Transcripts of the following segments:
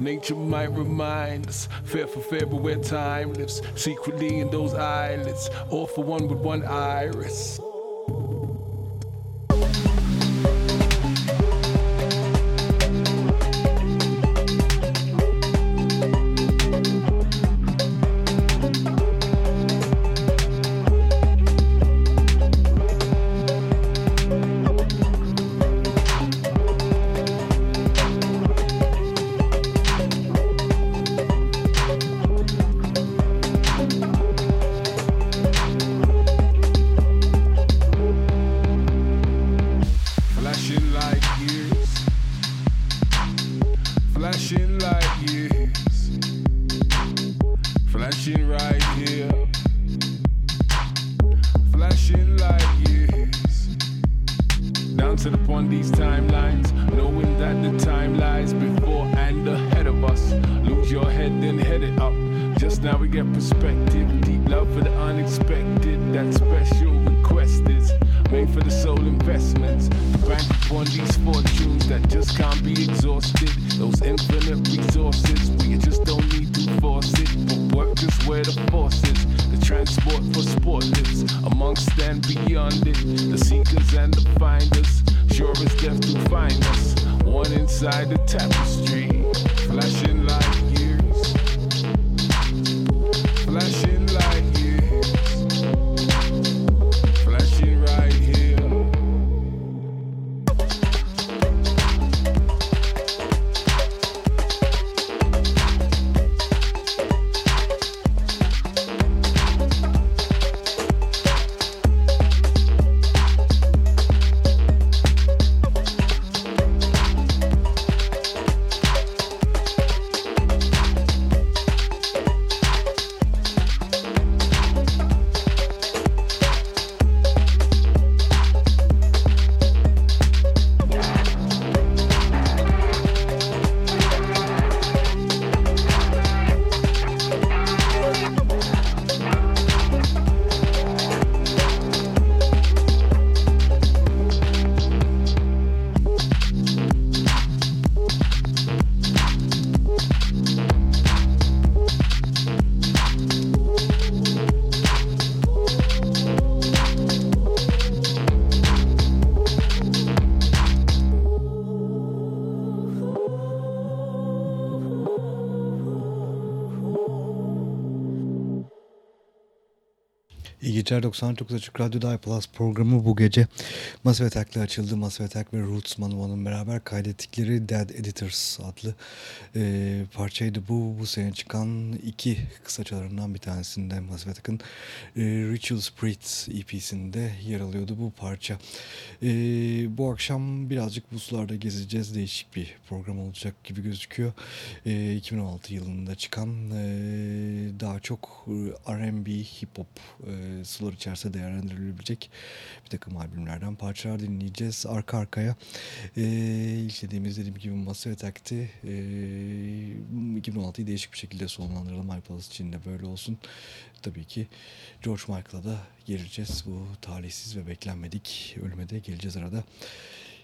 Nature might remind us, fair for fair, but where time lives. Secretly in those eyelids, all for one with one iris. Geceler 99 Açık Radyo'da iPlus programı bu gece Massive Attack'le açıldı. Massive Attack ve Roots Manuman'ın beraber kaydettikleri Dead Editors adlı e, parçaydı. Bu bu sene çıkan iki kısaçalarından bir tanesinde Massive Attack'ın e, Ritual Spirit EP'sinde yer alıyordu bu parça. E, bu akşam birazcık bu sularda gezeceğiz. Değişik bir program olacak gibi gözüküyor. E, 2016 yılında çıkan e, daha çok R&B, hip hop e, sular içerisinde değerlendirilebilecek bir takım albümlerden parçalar dinleyeceğiz arka arkaya. E, ilk dediğimiz dediğim gibi Massive Attack'ti. E, 2016'yı değişik bir şekilde sonlandıralım. iPalaz için de böyle olsun. Tabii ki George Michael'a da geleceğiz. Bu talihsiz ve beklenmedik ölüme de geleceğiz arada.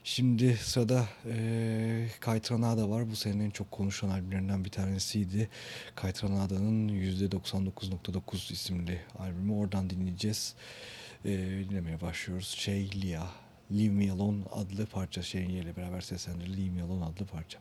Şimdi sırada e, Kaytranada var. Bu senenin en çok konuşulan albümlerinden bir tanesiydi. Kaytranada'nın %99.9 isimli albümü. Oradan dinleyeceğiz. E, dinlemeye başlıyoruz. Şey Lia, Leave Me Alone adlı parça. Şeyin ile beraber seslendirir. Leave Me Alone adlı parça.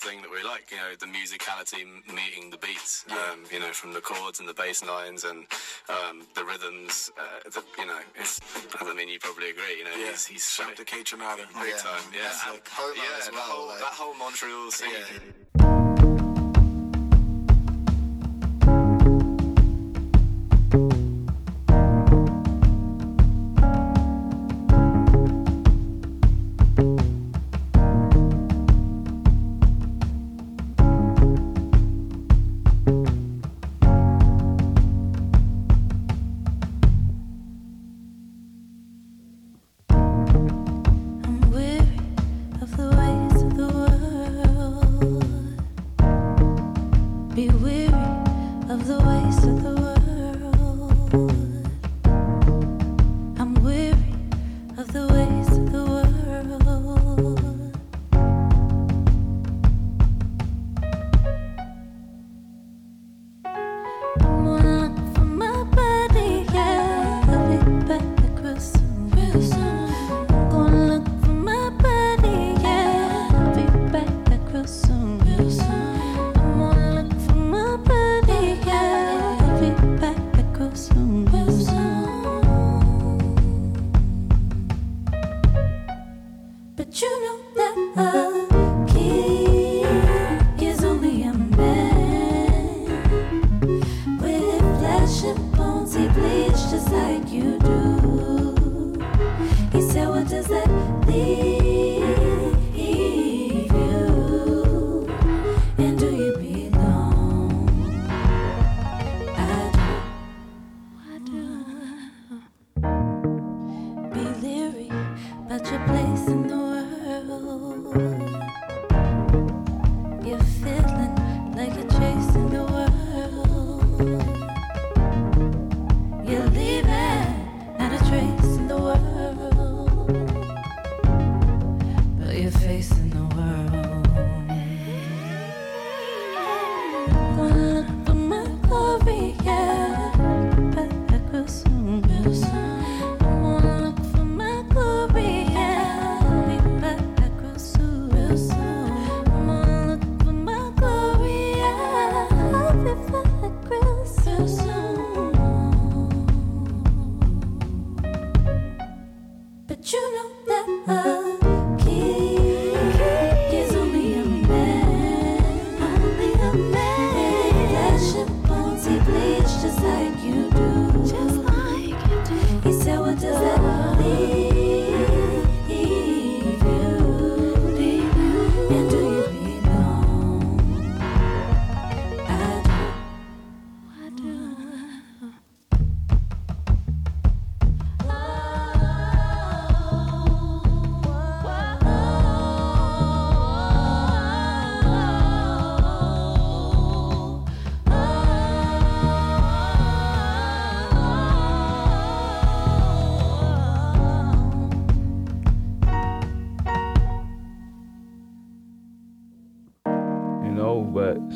Of thing that we like. You know, the musicality meeting the beats. Yeah. Um, you know, from the chords and the bass lines and um, the rhythms. Uh, the, you know, it's. I mean, you probably agree. You know, yeah. he's he's shout to Kaytranada. Big yeah. time. Yeah, and, like yeah, well, that, whole, like, that whole Montreal scene. Yeah.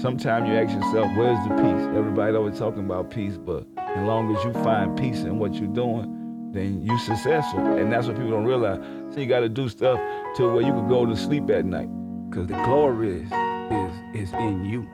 Sometimes you ask yourself, where's the peace? Everybody always talking about peace, but as long as you find peace in what you're doing, then you're successful. And that's what people don't realize. So you got to do stuff to where you can go to sleep at night. Because the glory is, is, is in you.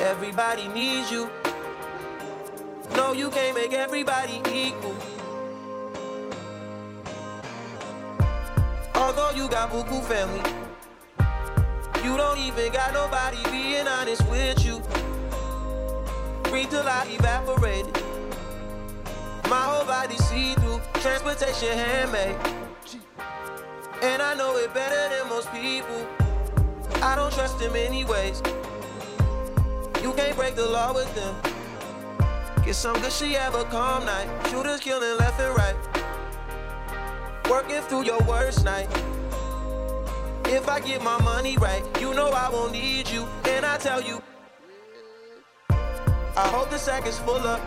Everybody needs you. No, you can't make everybody equal. Although you got Buku family, you don't even got nobody being honest with you. Breathe till I evaporated. My whole body see through. Transportation handmade. And I know it better than most people. I don't trust him anyways. You can't break the law with them. Get some good, she have a calm night. Shooters killing left and right. Working through your worst night. If I get my money right, you know I won't need you. And I tell you, I hope the sack is full up.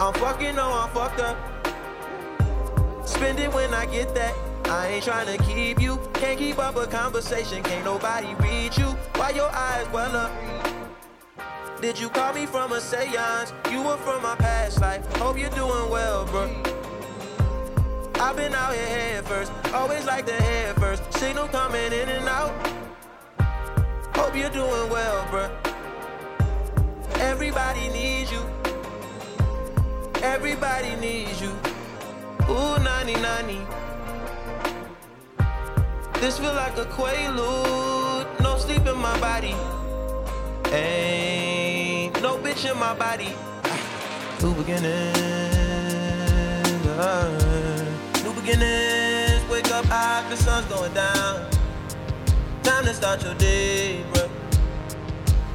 I'm fucking, no, I'm fucked up. Spend it when I get that conversation, can't nobody read you. Why your eyes well up? Did you call me from a seance? You were from my past life. Hope you're doing well, bro. I've been out here head first, always like the head first. Signal coming in and out. Hope you're doing well, bro. Everybody needs you. Everybody needs you. Ooh, 90 90. This feel like a quaalude. No sleep in my body. Ain't no bitch in my body. New beginnings. Uh, new beginnings. Wake up high, the sun's going down. Time to start your day, bro.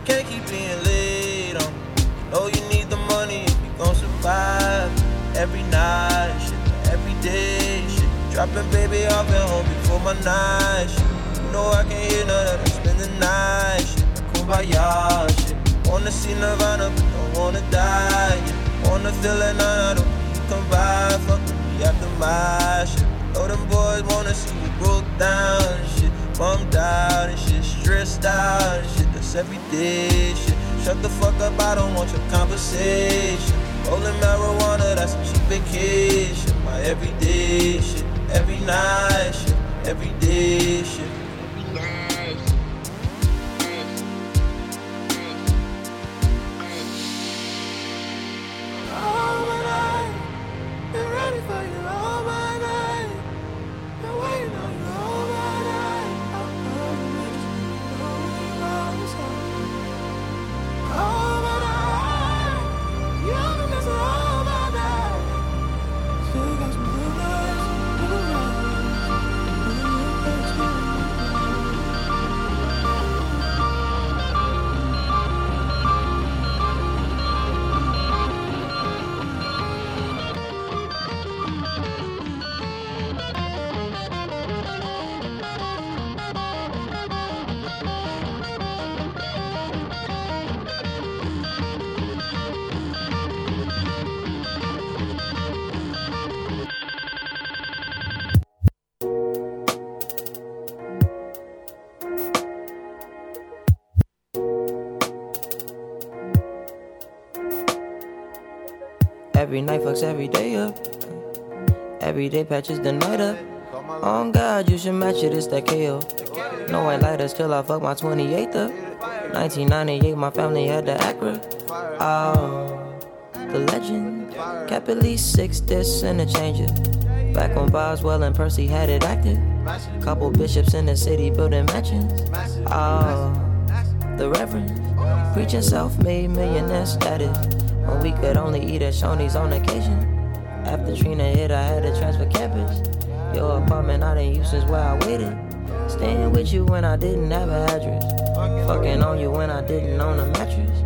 Can't keep being late on. Know you need the money if you gon' survive. every night Dropping baby off at home before my night shit. You know I can't hear none of them spend the night shit. Kumbaya shit. Wanna see Nirvana, but don't wanna die. Wanna feel it, none of them. Come by, fuck me after my shit. Know them boys wanna see me broke down and shit. Bummed out and shit, stressed out and shit. That's everyday shit. Shut the fuck up, I don't want your conversation. Rolling marijuana, that's a cheap vacation. My everyday shit, every night shit, everyday shit. Night fucks every day up. Every day patches the night up. On God, you should match it, it's that KO. No white lighters till I fuck my 28th up. 1998, my family had the Acura. Oh, the legend. Kept at least six discs and a changer. Back when Boswell and Percy had it active. Couple bishops in the city building mansions. Oh, the Reverend. Preaching self made millionaire status. When we could only eat at Shoney's on occasion. After Trina hit, I had to transfer campus. Your apartment I didn't use since where I waited. Staying with you when I didn't have an address. Fucking on you when I didn't own a mattress.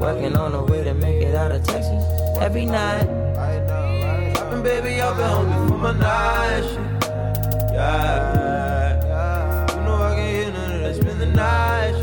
Working on a way to make it out of Texas. Every night. Dropping baby off at home before my night. Yeah. Spend the night.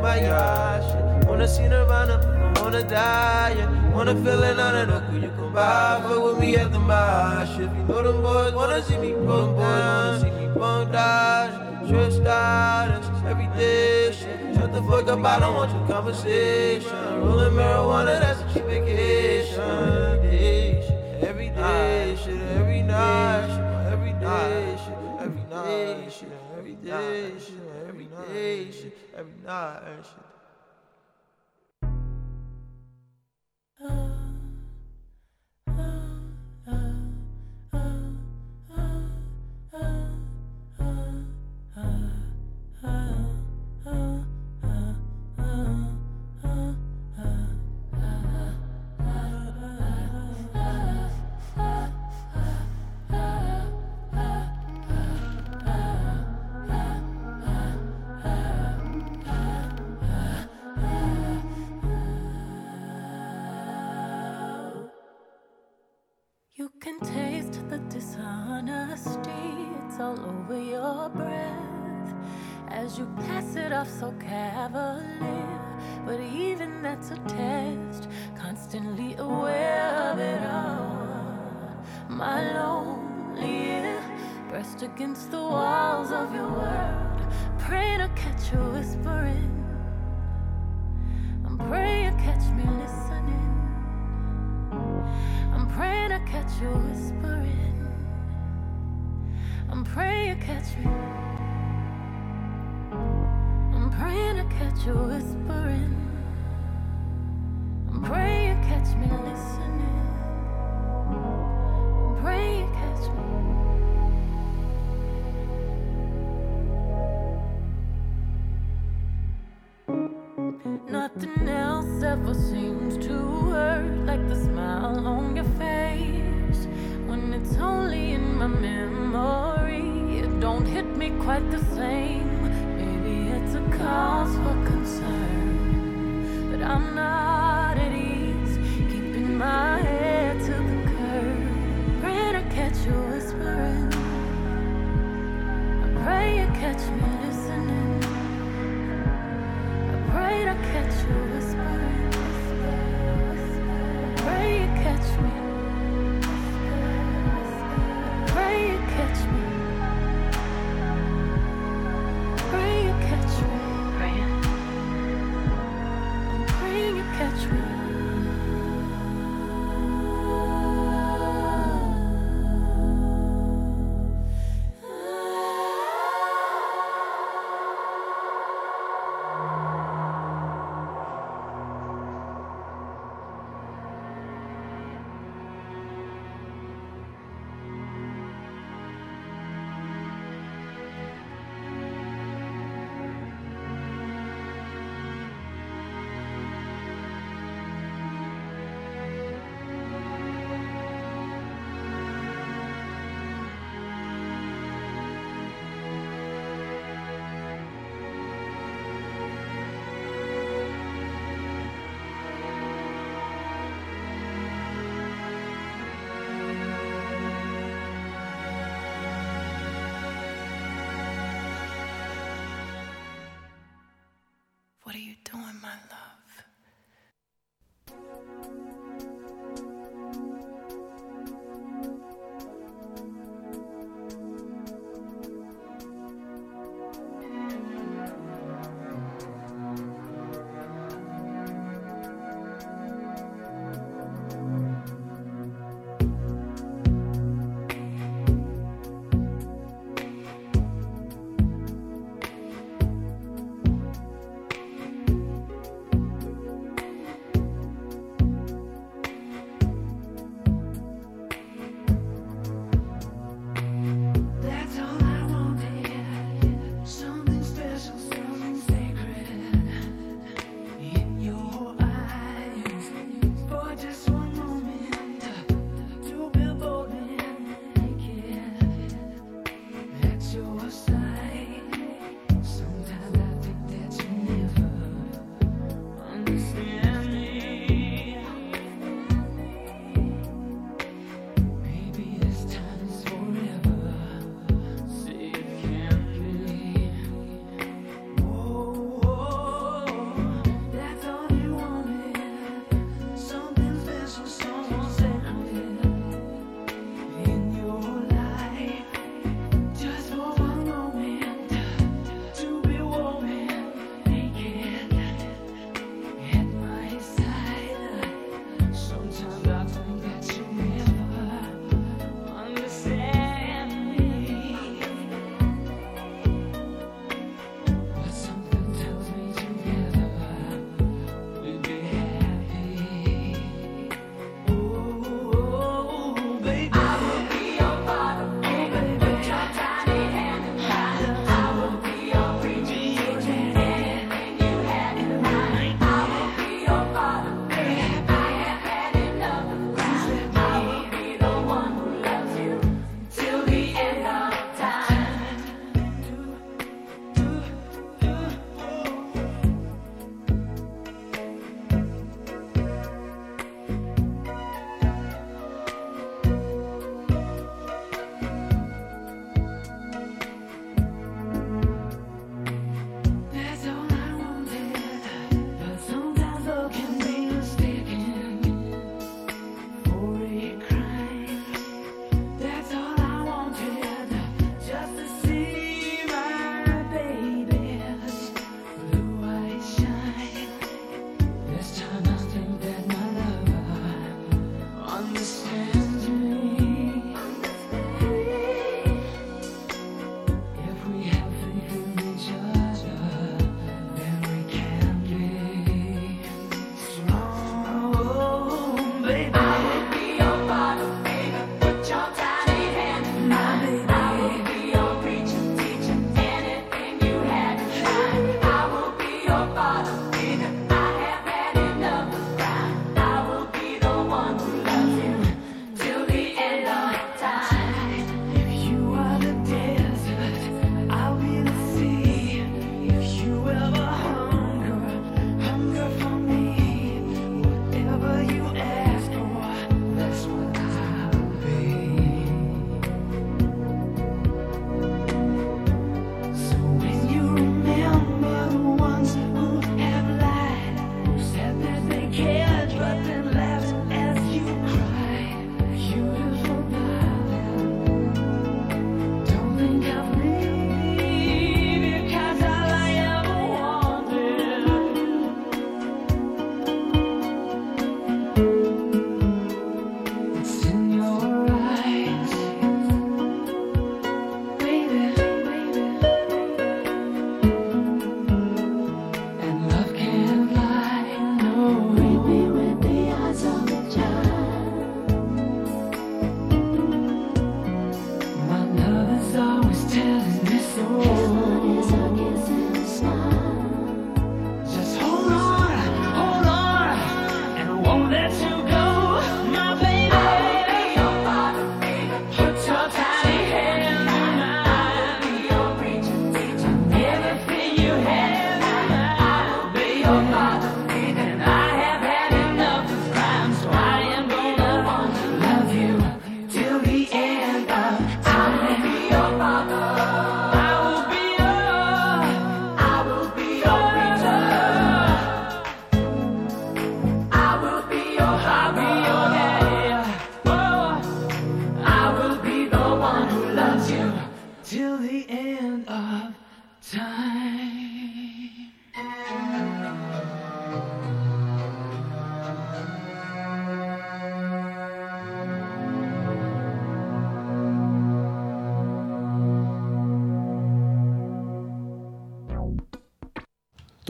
My gosh. Wanna see Nirvana, wanna die. Yeah. Wanna feel it on it. Could you come by? Fuck with me at the my shit. You know them boys wanna see me bum down. See me bum down. Stressed out. That's everyday shit. Shut the fuck up. I don't want your conversation. Rolling marijuana. That's a cheap vacation. Day shit. Every day shit. Every night shit. Every day shit. Every night shit. Every day shit. Every day shit. Every night shit. Dishonesty, it's all over your breath as you pass it off so cavalier. But even that's a test, constantly aware of it all. My lonely ear, pressed against the walls of your world, praying to catch you whispering. I'm praying, to catch me listening. I'm praying I catch you whispering. I'm praying you catch me. I'm praying I catch you whispering. I'm praying you catch me listening. I'm praying you catch me. Nothing else ever seems to hurt like the smile on your face. When it's only in my memory, hit me quite the same. Maybe it's a cause for concern, but I'm not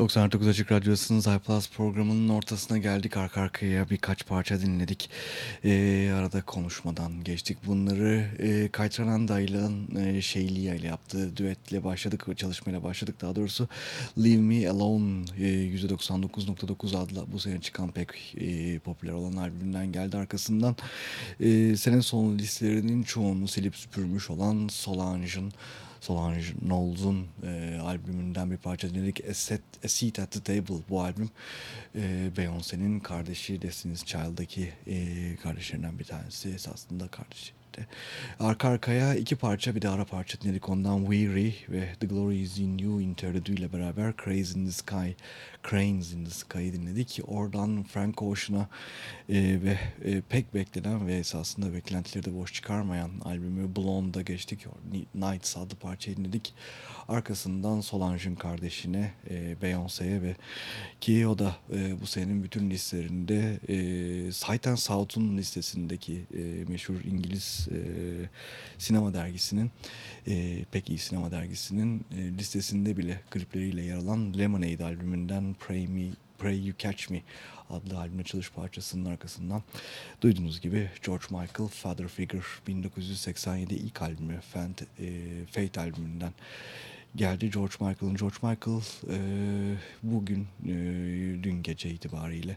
99 Açık Radyosu'nun iPlus programının ortasına geldik. Arka arkaya birkaç parça dinledik. Ee, arada konuşmadan geçtik. Bunları e, Kaytrananda ile e, Şeyliya ile yaptığı düetle başladık. Çalışmayla başladık daha doğrusu. Leave Me Alone e, %99.9 adlı bu sene çıkan pek e, popüler olan albümünden geldi. Arkasından e, senin son listelerinin çoğunu silip süpürmüş olan Solange'ın Solange Knowles'un e, albümünden bir parça dinledik. A, Set, A Seat at the Table bu albüm. E, Beyoncé'nin kardeşi Destiny's Child'daki e, kardeşlerinden bir tanesi. Esasında kardeşi de. Arka arkaya iki parça bir de ara parça dinledik. Ondan Weary ve The Glory Is In You interludüyle beraber Crazy In The Sky, Cranes In The Sky'ı dinledik. Oradan Frank Ocean'a e, ve e, pek beklenen ve esasında beklentileri de boş çıkarmayan albümü Blonde'a geçtik. Nights adlı parçayı dinledik. Arkasından Solange'ın kardeşine e, Beyoncé'ye ve ki o da e, bu senenin bütün listelerinde e, Sight and Sound'un listesindeki e, meşhur İngiliz e, sinema dergisinin e, pek iyi sinema dergisinin e, listesinde bile klipleriyle yer alan Lemonade albümünden Pray Me Pray You Catch Me adlı albüm açılış parçasının arkasından duyduğunuz gibi George Michael Father Figure 1987 ilk albümü Fate, e, Fate albümünden geldi George Michael'ın. George Michael e, bugün e, dün gece itibariyle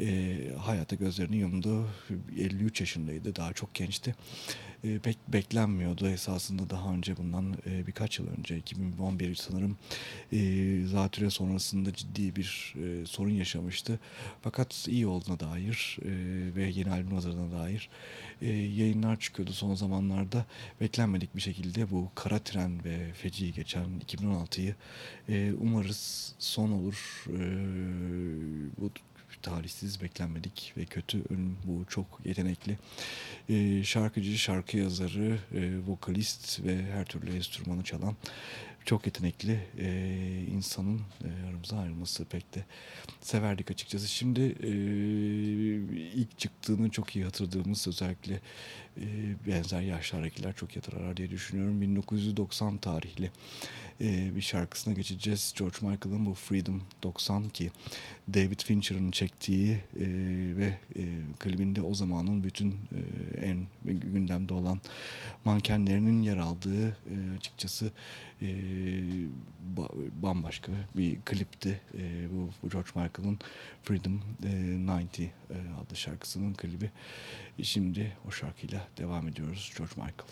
e, hayata gözlerini yumdu. 53 yaşındaydı. Daha çok gençti. Pek beklenmiyordu esasında daha önce bundan e, birkaç yıl önce 2011 sanırım e, zatüre sonrasında ciddi bir e, sorun yaşamıştı. Fakat iyi olduğuna dair e, ve yeni albüm hazırlığına dair e, yayınlar çıkıyordu son zamanlarda. Beklenmedik bir şekilde bu kara tren ve feci geçen 2016'yı e, umarız son olur. E, bu talihsiz, beklenmedik ve kötü ölüm bu çok yetenekli e, şarkıcı, şarkı yazarı, e, vokalist ve her türlü enstrümanı çalan çok yetenekli e, insanın e, aramıza ayrılması pek de severdik açıkçası. Şimdi e, ilk çıktığını çok iyi hatırladığımız özellikle e, benzer yaşlardakiler çok yatırarlar diye düşünüyorum. 1990 tarihli e, bir şarkısına geçeceğiz. George Michael'ın bu Freedom 90 ki David Fincher'ın çektiği e, ve e, klibinde o zamanın bütün en gündemde olan mankenlerinin yer aldığı açıkçası ba, bambaşka bir klipti. Bu, George Michael'ın Freedom e, 90 e, adlı şarkısının klibi. Şimdi o şarkıyla devam ediyoruz George Michael.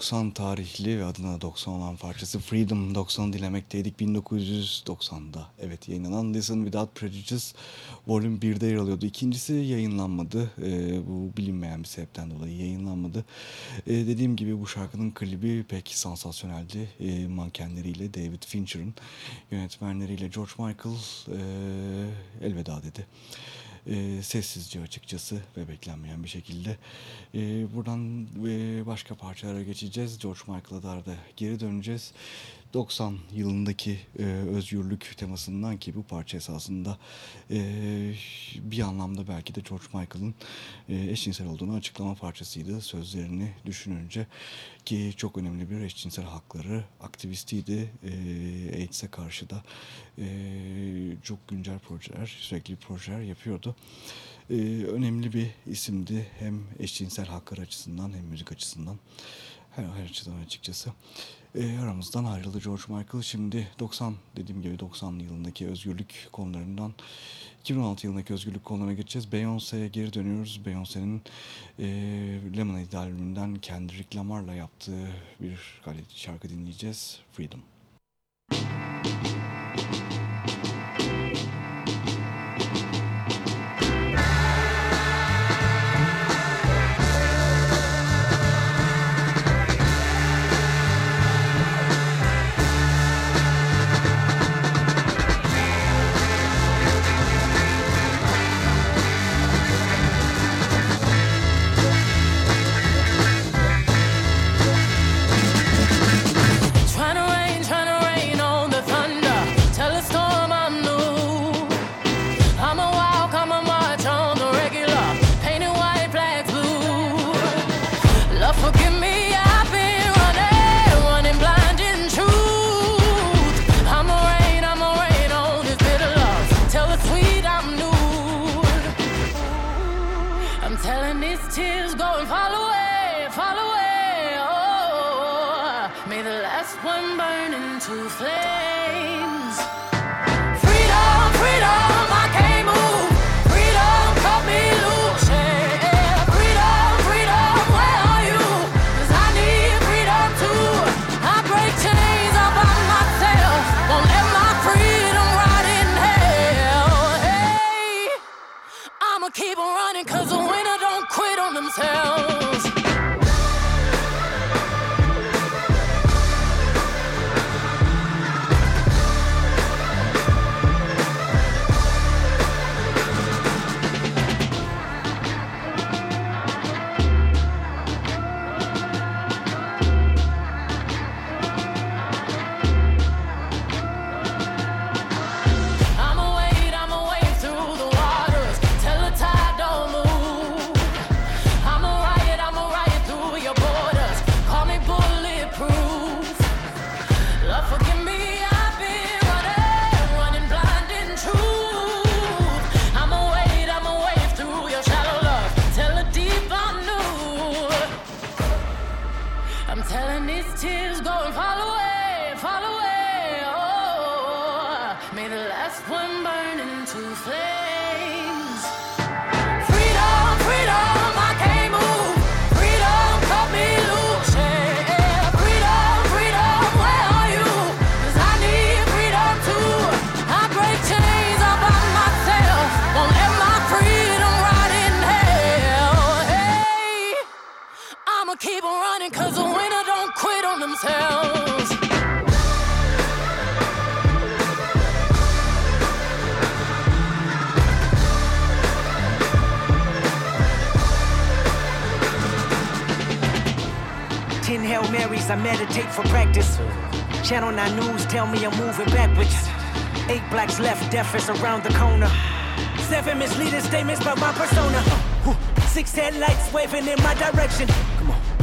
1990 tarihli ve adına 90 olan parçası Freedom 90 dilemekteydik 1990'da. Evet yayınlanan Listen Without Prejudice Volume 1'de yer alıyordu. İkincisi yayınlanmadı. Ee, bu bilinmeyen bir sebepten dolayı yayınlanmadı. Ee, dediğim gibi bu şarkının klibi pek sansasyoneldi. Ee, mankenleriyle David Fincher'ın yönetmenleriyle George Michael e, elveda dedi e, sessizce açıkçası ve beklenmeyen bir şekilde. E, buradan e, başka parçalara geçeceğiz. George Michael'a da geri döneceğiz. 90 yılındaki e, özgürlük temasından ki bu parça esasında e, bir anlamda belki de George Michael'ın e, eşcinsel olduğunu açıklama parçasıydı. Sözlerini düşününce ki çok önemli bir eşcinsel hakları aktivistiydi. E, AIDS'e karşı da e, çok güncel projeler, sürekli projeler yapıyordu. E, önemli bir isimdi hem eşcinsel haklar açısından hem müzik açısından her, her açıdan açıkçası. E, aramızdan ayrıldı George Michael. Şimdi 90 dediğim gibi 90 yılındaki özgürlük konularından 2016 yılındaki özgürlük konularına geçeceğiz. Beyoncé'ye geri dönüyoruz. Beyoncé'nin e, Lemonade albümünden Kendrick Lamar'la yaptığı bir şarkı dinleyeceğiz. Freedom. souffler. Because when i don't quit on themselves. Ten Tinhell Marys i meditate for practice. Channel 9 News tell me I'm moving backwards. Eight blacks left, death is around the corner. Seven misleading statements about my persona. Six headlights waving in my direction.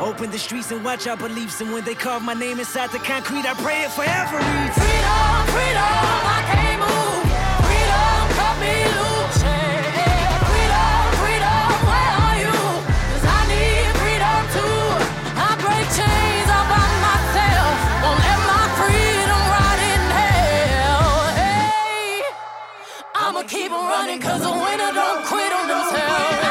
Open the streets and watch our beliefs. And when they carve my name inside the concrete, I pray it forever reads. Freedom, freedom, I can't move. Freedom, cut me loose. Freedom, freedom, where are you? 'Cause I need freedom too. I break chains all by myself. Won't let my freedom rot in hell. Hey, I'ma keep on running 'cause a winner don't quit on themselves.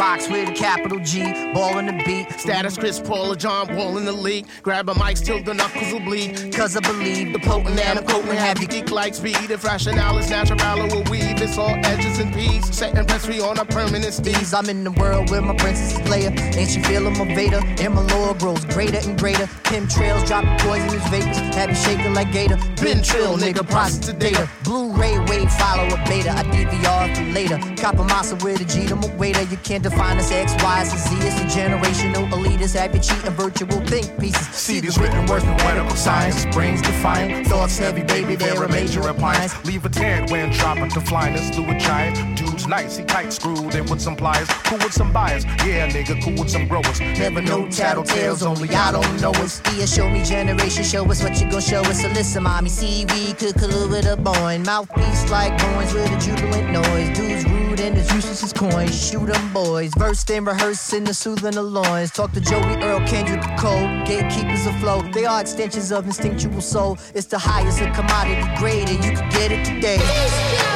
Rocks with a capital G, ball in the beat. Status Chris Paul or John Wall in the league. Grab a mic till the knuckles will bleed. Cause I believe the potent and I'm potent have you. Geek like speed. If rationale is natural, will weave. It's all edges and peas. Setting press free on a permanent speed. I'm in the world where my princess is Leia. Ain't she feeling my Vader? And my lore grows greater and greater. Pim trails dropping poisonous vapors. Have you shaking like Gator. Been trill, nigga, process data. Blu-ray wave follow a beta. I DVR for later. Copper massa with a G to my waiter. You can't define us X, Y, and Z. It's a generational elitist. Have you cheating virtual think pieces. See these written words from medical science. Brains defiant. Thoughts heavy, baby. They're a major appliance. Leave a tad when dropping to flyness through a giant. Dude's nice. He tight screwed in with some pliers. Cool with some buyers. Yeah, nigga, cool with some growers. Never know tattletales, only I don't know us. Yeah, show me generation, show us what you gon' show us. So listen, mommy, see we cook a little bit of bone. Mouthpiece like coins with a jubilant noise. Dudes rude and useless as coins. Shoot 'em boys. Versed and rehearsing the soothing the loins. Talk to Joey Earl, Kendrick Cole. Gatekeepers afloat. They are extensions of instinctual soul. It's the highest of commodity grade, and you can get it today.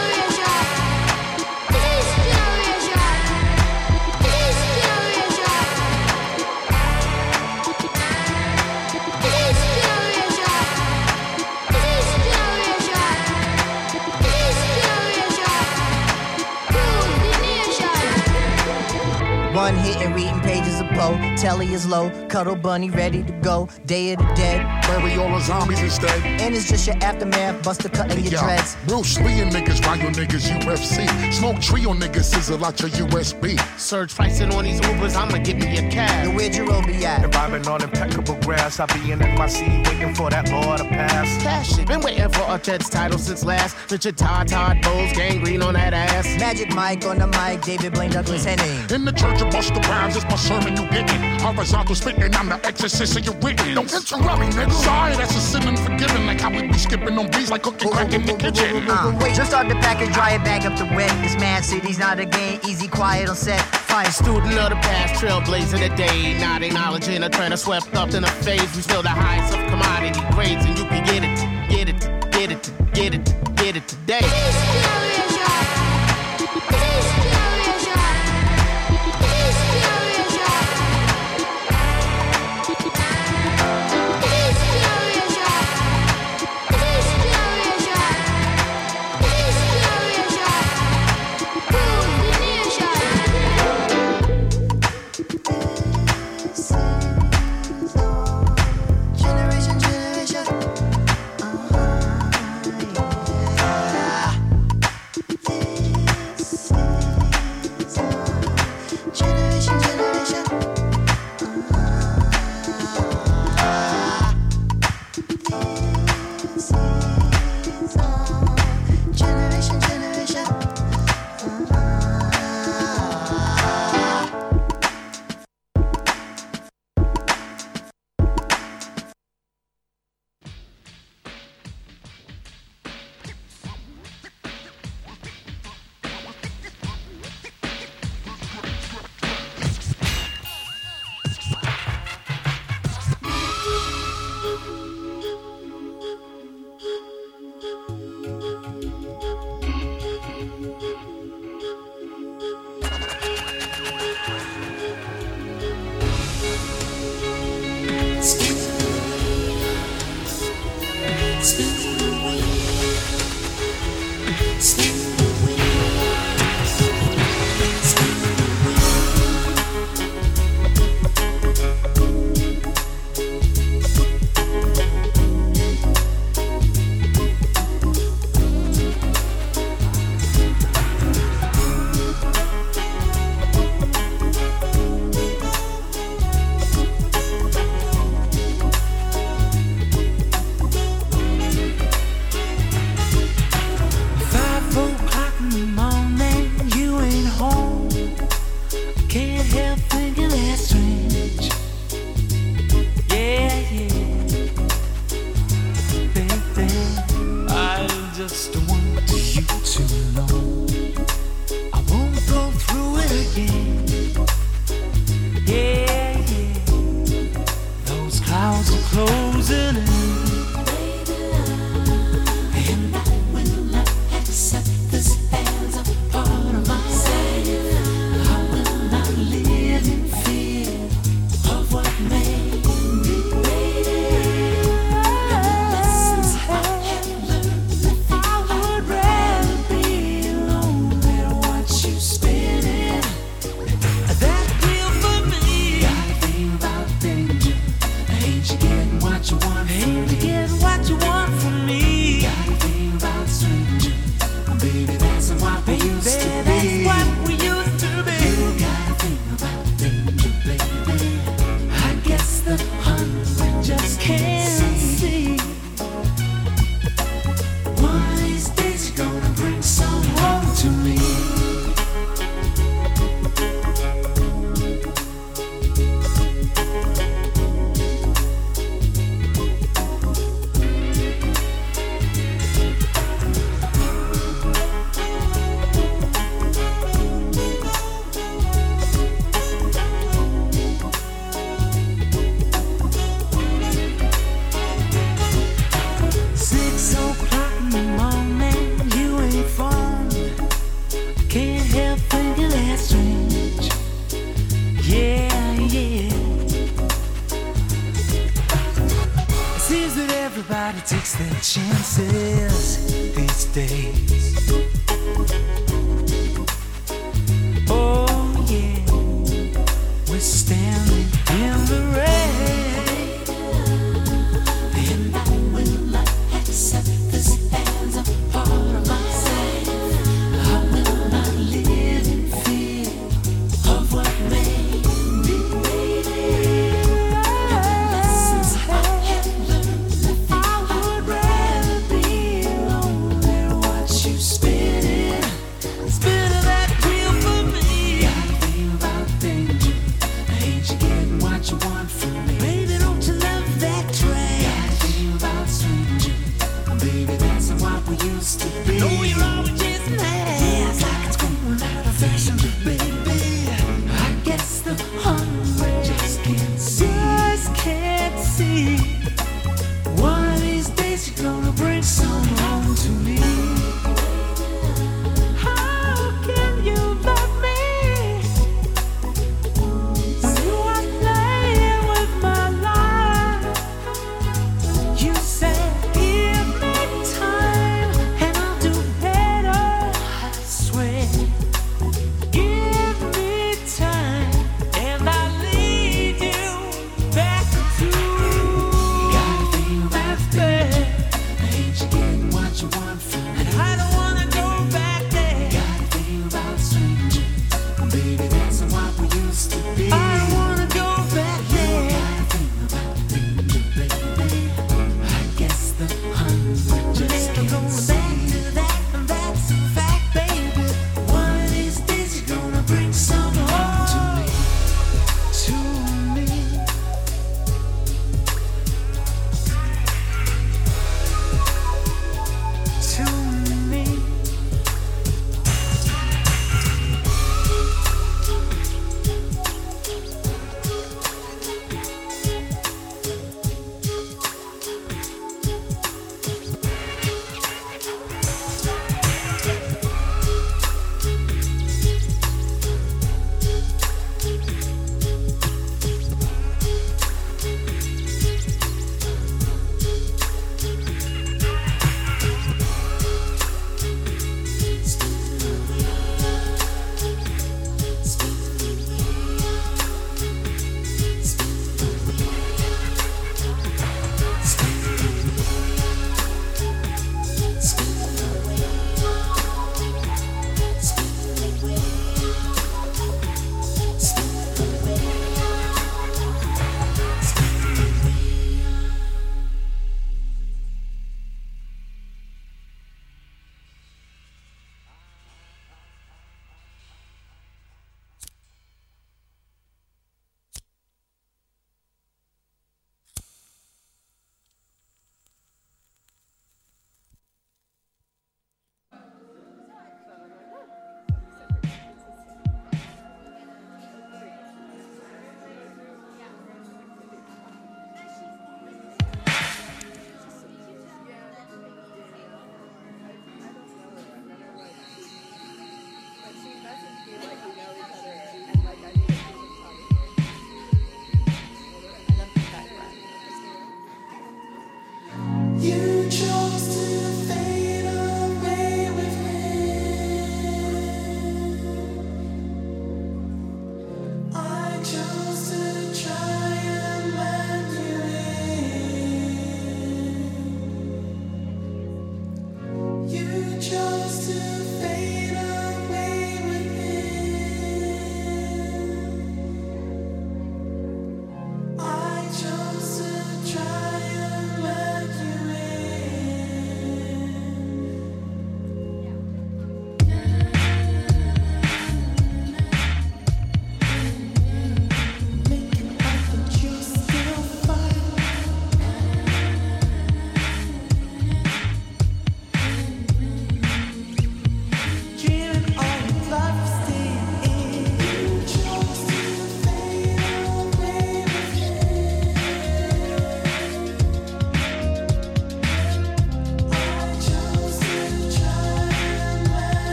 One hit and reading pages of Poe. Telly is low. Cuddle bunny ready to go. Day of the dead. Bury all the zombies instead. And it's just your aftermath. Busta cutting your Yo, dreads. Bruce Lee and niggas, ride your niggas UFC. Smoke tree on niggas, sizzle out your USB. Surge pricing on these Ubers, I'ma give me a cab. Yo, where'd your roll be at? If I've been on impeccable grass, I be in my seat waiting for that law to pass. Cash it. Been waiting for a Jets title since last. Richard Todd, Todd Bowles, gangrene on that ass. Magic Mike on the mic. David Blaine Douglas mm. Henning. In the church of Busta Rhymes, it's my sermon you getting. Horizontal spitting, I'm the exorcist of your witness. Don't interrupt me, nigga. Sorry, that's a sin unforgiven. Like how we be skipping on beats like cooking crack in the kitchen. Uh, just start the package, dry it back up the wet. This man city's not a game, easy, quiet on set. Fire student of the past, trailblazing the day. Not acknowledging a trend swept up in the phase. We still the highest of commodity grades, and you can get it, get it, get it, get it, get it today. like a last dream.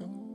Are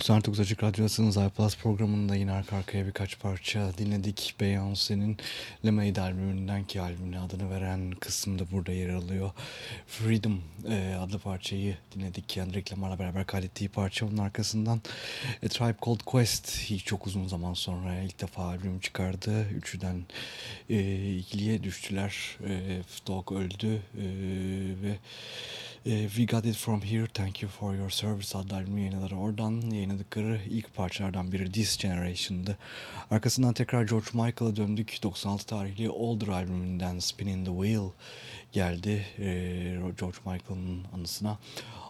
...99 Açık Radyosu'nun iPlus programında yine arka arkaya birkaç parça dinledik. Beyoncé'nin Lemonade albümünden ki albümüne adını veren kısımda burada yer alıyor. Freedom e, adlı parçayı dinledik. Kendrick Lamar'la beraber kaydettiği parça. Onun arkasından A Tribe Called Quest hiç çok uzun zaman sonra ilk defa albüm çıkardı. Üçüden e, ikiliye düştüler. E, Dog öldü e, ve e, We Got It From Here, Thank You For Your Service adlı albümü yayınladılar. Oradan yayınladıkları ilk parçalardan biri This Generation'dı. Arkasından tekrar George Michael'a döndük. 96 tarihli Older albümünden Spinning the Wheel geldi. E, George Michael'ın anısına.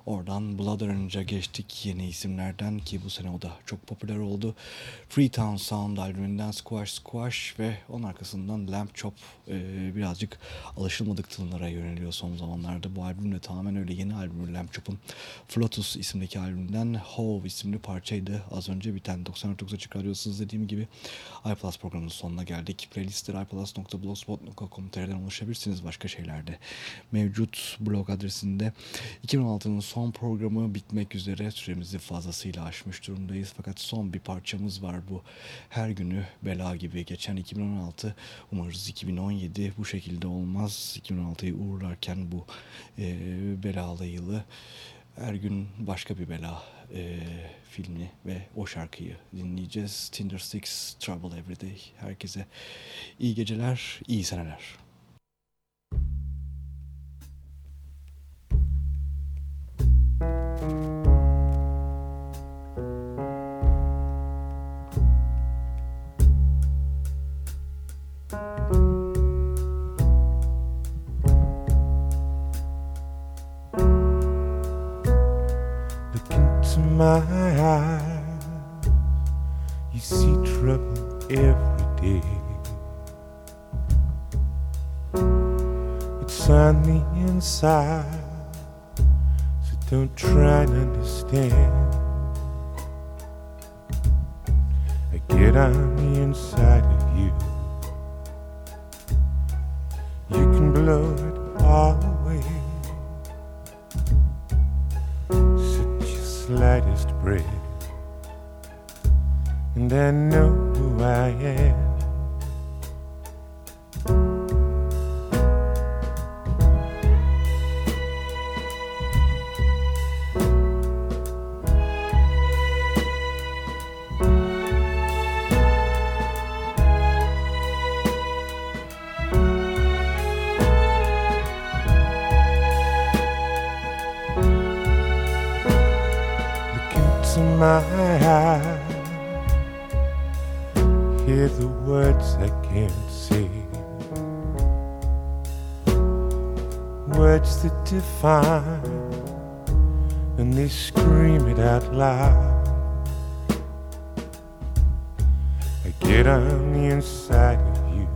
Oradan Blood Orange'a geçtik yeni isimlerden ki bu sene o da çok popüler oldu. Freetown Sound albümünden Squash Squash ve onun arkasından Lamp Chop e, birazcık alışılmadık tınılara yöneliyor son zamanlarda. Bu albüm de tamamen öyle yeni albüm Lamp Chop'un Flotus isimdeki albümünden Hove isimli parçaydı. Az önce biten 99 Açık dediğim gibi iPlus programının sonuna geldik. Playlistler iPlus.blogspot.com.tr'den ulaşabilirsiniz başka şeylerde. Mevcut blog adresinde 2016'nın son programı bitmek üzere süremizi fazlasıyla aşmış durumdayız. Fakat son bir parçamız var bu. Her günü bela gibi geçen 2016 umarız 2017 bu şekilde olmaz. 2016'yı uğurlarken bu e, belalı yılı her gün başka bir bela e, filmi ve o şarkıyı dinleyeceğiz. Tinder Six Trouble Everyday. Herkese iyi geceler, iyi seneler. My eyes, you see trouble every day. It's on the inside, so don't try and understand. I get on the inside of you. You can blow it all slightest breath, and I know who I am. And they scream it out loud. I get on the inside of you.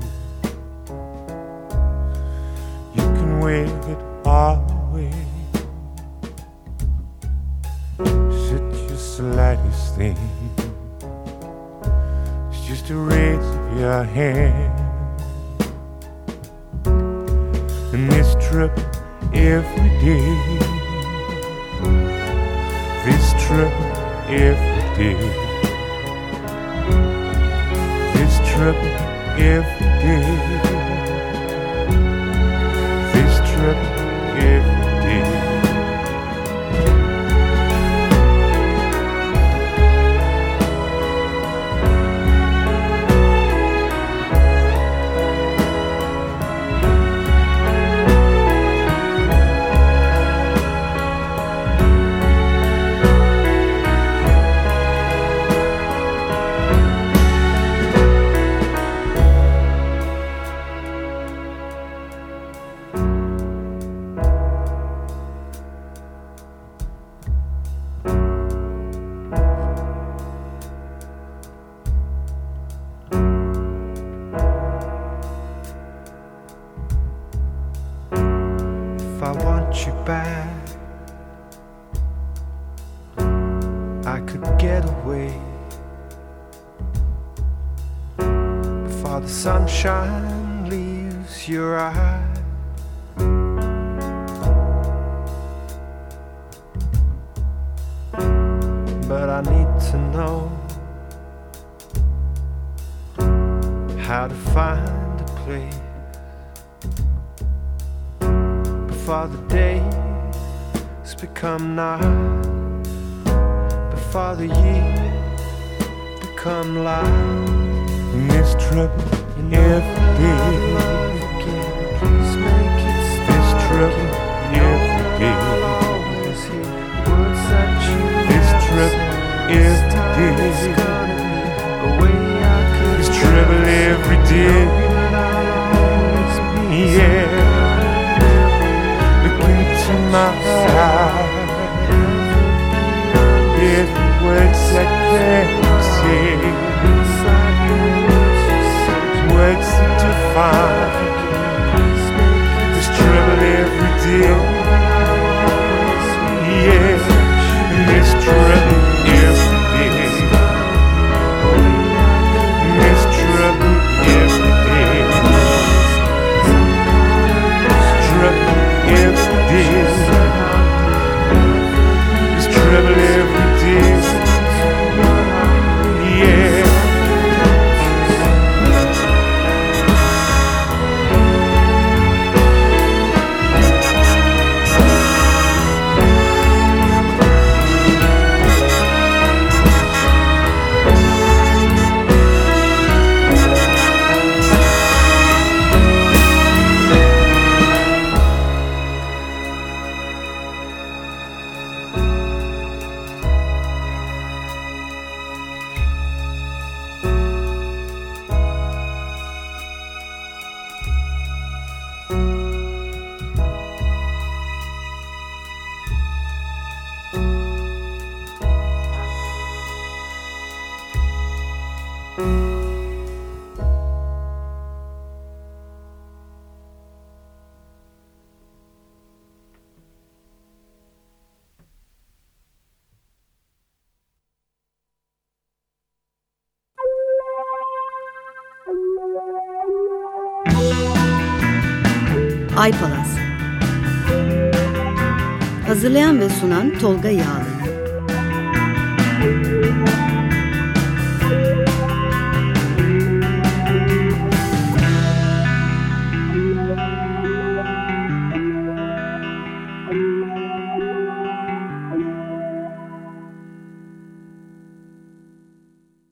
You can wave it all away. Such a slightest thing. It's just a raise of your hand. And this trip every day. Trip every day. This trip every day. This day. It's trouble every day. Yeah, look into my eyes. Hear the words I can't say, words to find. There's trouble every day. القيار.